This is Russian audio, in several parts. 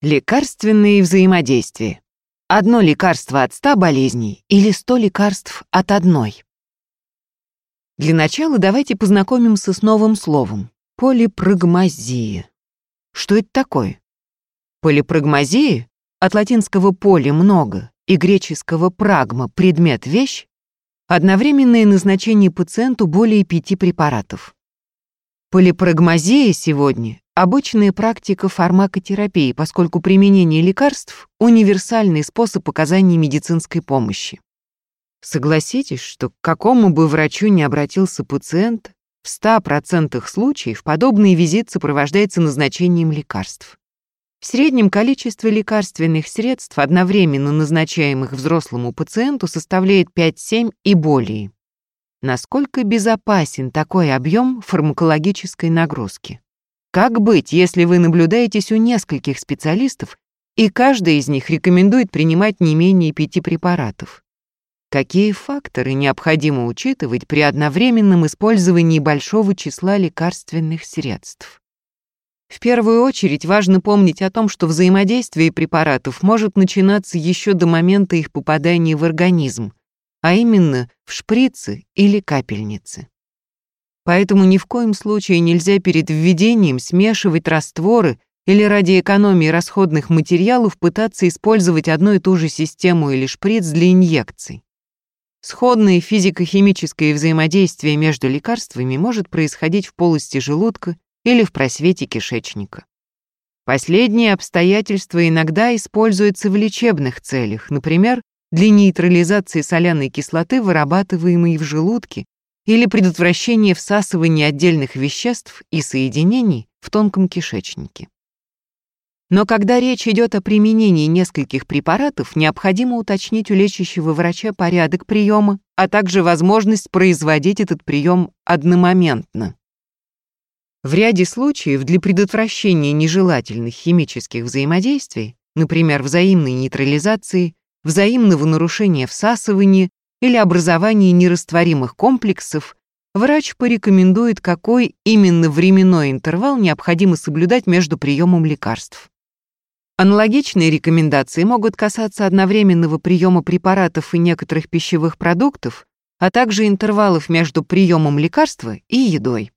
Лекарственные взаимодействия. Одно лекарство от ста болезней или сто лекарств от одной. Для начала давайте познакомимся с новым словом – полипрагмазия. Что это такое? Полипрагмазия от латинского «поле» – много и греческого «прагма» – предмет, вещь, одновременное назначение пациенту более пяти препаратов. Полипрагмазия сегодня обычная практика фармакотерапии, поскольку применение лекарств – универсальный способ оказания медицинской помощи. Согласитесь, что к какому бы врачу ни обратился пациент, в 100% случаев подобный визит сопровождается назначением лекарств. В среднем количество лекарственных средств, одновременно назначаемых взрослому пациенту, составляет 5-7 и более. Насколько безопасен такой объем фармакологической нагрузки? Как быть, если вы наблюдаетесь у нескольких специалистов, и каждый из них рекомендует принимать не менее пяти препаратов? Какие факторы необходимо учитывать при одновременном использовании большого числа лекарственных средств? В первую очередь важно помнить о том, что взаимодействие препаратов может начинаться еще до момента их попадания в организм, а именно в шприцы или капельницы. Поэтому ни в коем случае нельзя перед введением смешивать растворы или ради экономии расходных материалов пытаться использовать одну и ту же систему или шприц для инъекций. Сходное физико-химическое взаимодействие между лекарствами может происходить в полости желудка или в просвете кишечника. Последние обстоятельства иногда используются в лечебных целях, например, для нейтрализации соляной кислоты, вырабатываемой в желудке или предотвращение всасывания отдельных веществ и соединений в тонком кишечнике. Но когда речь идет о применении нескольких препаратов, необходимо уточнить у лечащего врача порядок приема, а также возможность производить этот прием одномоментно. В ряде случаев для предотвращения нежелательных химических взаимодействий, например, взаимной нейтрализации, взаимного нарушения всасывания или образования нерастворимых комплексов, врач порекомендует, какой именно временной интервал необходимо соблюдать между приемом лекарств. Аналогичные рекомендации могут касаться одновременного приема препаратов и некоторых пищевых продуктов, а также интервалов между приемом лекарства и едой.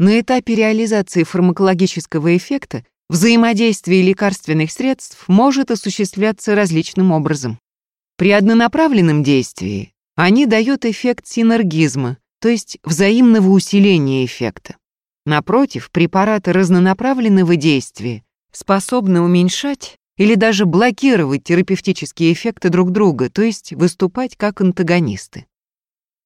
На этапе реализации фармакологического эффекта взаимодействие лекарственных средств может осуществляться различным образом. При однонаправленном действии они дают эффект синергизма, то есть взаимного усиления эффекта. Напротив, препараты разнонаправленного действия способны уменьшать или даже блокировать терапевтические эффекты друг друга, то есть выступать как антагонисты.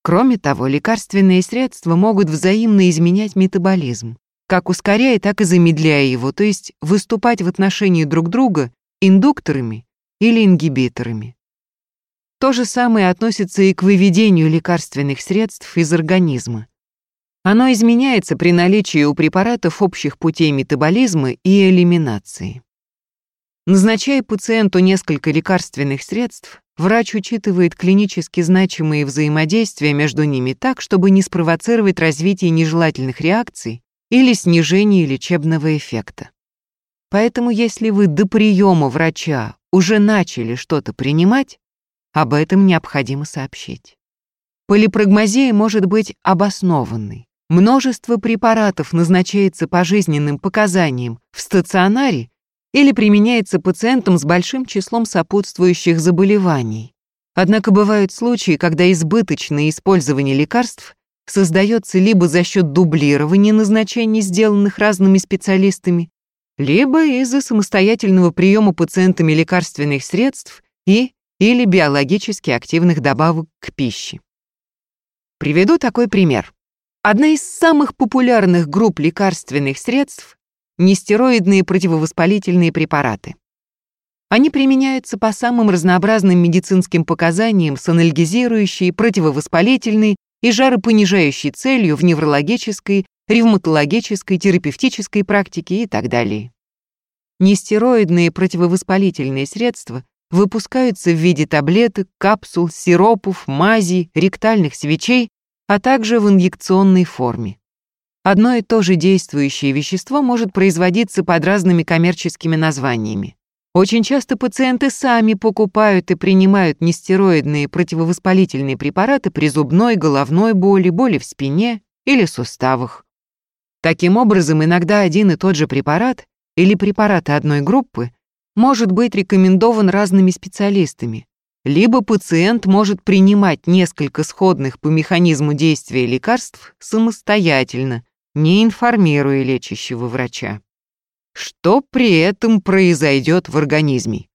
Кроме того, лекарственные средства могут взаимно изменять метаболизм, как ускоряя, так и замедляя его, то есть выступать в отношении друг друга индукторами или ингибиторами. То же самое относится и к выведению лекарственных средств из организма. Оно изменяется при наличии у препаратов общих путей метаболизма и элиминации. Назначая пациенту несколько лекарственных средств, врач учитывает клинически значимые взаимодействия между ними так, чтобы не спровоцировать развитие нежелательных реакций или снижение лечебного эффекта. Поэтому если вы до приема врача уже начали что-то принимать, об этом необходимо сообщить. Полипрагмазия может быть обоснованной. Множество препаратов назначается по жизненным показаниям в стационаре или применяется пациентам с большим числом сопутствующих заболеваний. Однако бывают случаи, когда избыточное использование лекарств создается либо за счет дублирования назначений, сделанных разными специалистами, либо из-за самостоятельного приема пациентами лекарственных средств и или биологически активных добавок к пище. Приведу такой пример. Одна из самых популярных групп лекарственных средств – нестероидные противовоспалительные препараты. Они применяются по самым разнообразным медицинским показаниям с анальгезирующей, противовоспалительной и жаропонижающей целью в неврологической, ревматологической, терапевтической практике и так далее. Нестероидные противовоспалительные средства выпускаются в виде таблеток, капсул, сиропов, мазей, ректальных свечей, а также в инъекционной форме. Одно и то же действующее вещество может производиться под разными коммерческими названиями. Очень часто пациенты сами покупают и принимают нестероидные противовоспалительные препараты при зубной, головной боли, боли в спине или суставах. Таким образом, иногда один и тот же препарат или препараты одной группы может быть рекомендован разными специалистами, либо пациент может принимать несколько сходных по механизму действия лекарств самостоятельно, не информируя лечащего врача. Что при этом произойдет в организме?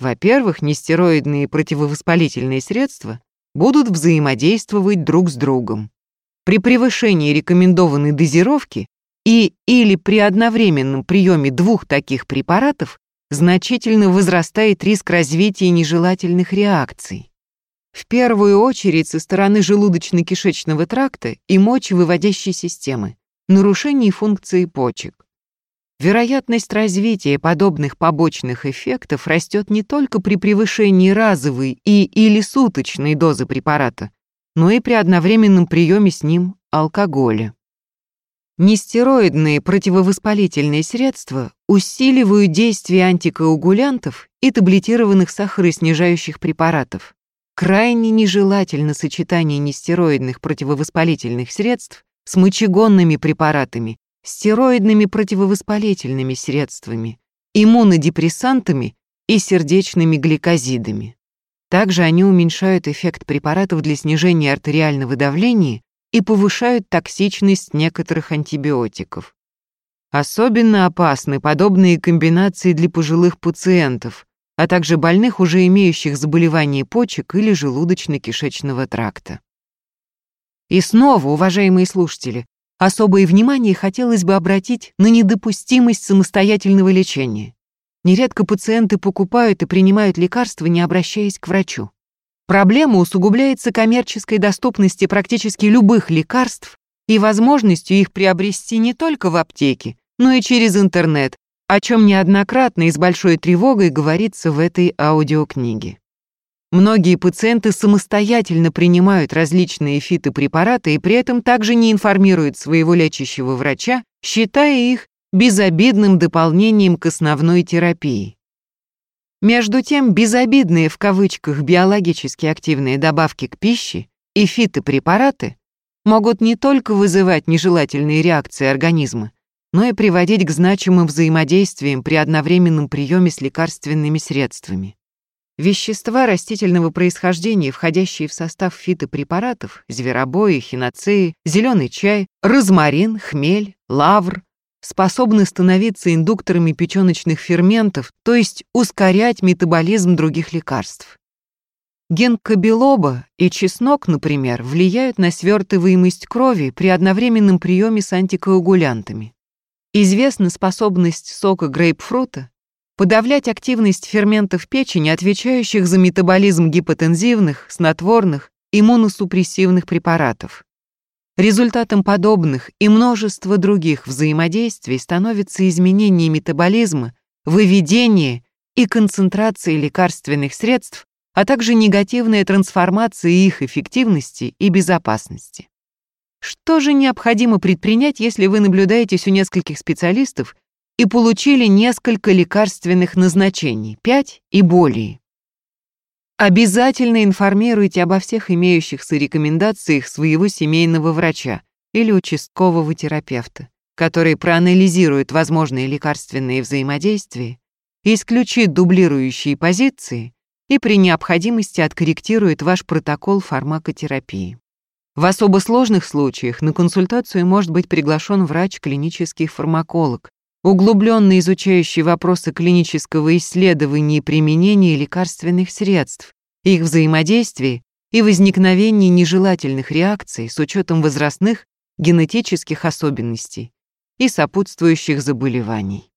Во-первых, нестероидные противовоспалительные средства будут взаимодействовать друг с другом. При превышении рекомендованной дозировки и или при одновременном приеме двух таких препаратов значительно возрастает риск развития нежелательных реакций. В первую очередь со стороны желудочно-кишечного тракта и мочевыводящей системы, нарушений функции почек. Вероятность развития подобных побочных эффектов растет не только при превышении разовой и или суточной дозы препарата, но и при одновременном приеме с ним алкоголя. Нестероидные противовоспалительные средства усиливают действие антикоагулянтов и таблетированных сахароснижающих препаратов. Крайне нежелательно сочетание нестероидных противовоспалительных средств с мочегонными препаратами стероидными противовоспалительными средствами, иммунодепрессантами и сердечными гликозидами. Также они уменьшают эффект препаратов для снижения артериального давления и повышают токсичность некоторых антибиотиков. Особенно опасны подобные комбинации для пожилых пациентов, а также больных, уже имеющих заболевания почек или желудочно-кишечного тракта. И снова, уважаемые слушатели, Особое внимание хотелось бы обратить на недопустимость самостоятельного лечения. Нередко пациенты покупают и принимают лекарства, не обращаясь к врачу. Проблема усугубляется коммерческой доступности практически любых лекарств и возможностью их приобрести не только в аптеке, но и через интернет, о чем неоднократно и с большой тревогой говорится в этой аудиокниге. Многие пациенты самостоятельно принимают различные фитопрепараты и при этом также не информируют своего лечащего врача, считая их безобидным дополнением к основной терапии. Между тем, безобидные в кавычках биологически активные добавки к пище и фитопрепараты могут не только вызывать нежелательные реакции организма, но и приводить к значимым взаимодействиям при одновременном приеме с лекарственными средствами. Вещества растительного происхождения, входящие в состав фитопрепаратов, зверобои, хиноцеи, зеленый чай, розмарин, хмель, лавр, способны становиться индукторами печёночных ферментов, то есть ускорять метаболизм других лекарств. Генка белоба и чеснок, например, влияют на свертываемость крови при одновременном приеме с антикоагулянтами. Известна способность сока грейпфрута подавлять активность ферментов печени, отвечающих за метаболизм гипотензивных, снотворных, иммуносупрессивных препаратов. Результатом подобных и множества других взаимодействий становится изменение метаболизма, выведение и концентрация лекарственных средств, а также негативная трансформация их эффективности и безопасности. Что же необходимо предпринять, если вы наблюдаетесь у нескольких специалистов и получили несколько лекарственных назначений, 5 и более. Обязательно информируйте обо всех имеющихся рекомендациях своего семейного врача или участкового терапевта, который проанализирует возможные лекарственные взаимодействия, исключит дублирующие позиции и при необходимости откорректирует ваш протокол фармакотерапии. В особо сложных случаях на консультацию может быть приглашен врач-клинический фармаколог, углубленно изучающий вопросы клинического исследования и применения лекарственных средств, их взаимодействия и возникновения нежелательных реакций с учетом возрастных генетических особенностей и сопутствующих заболеваний.